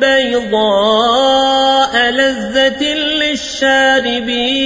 بيضاء لذة للشاربين.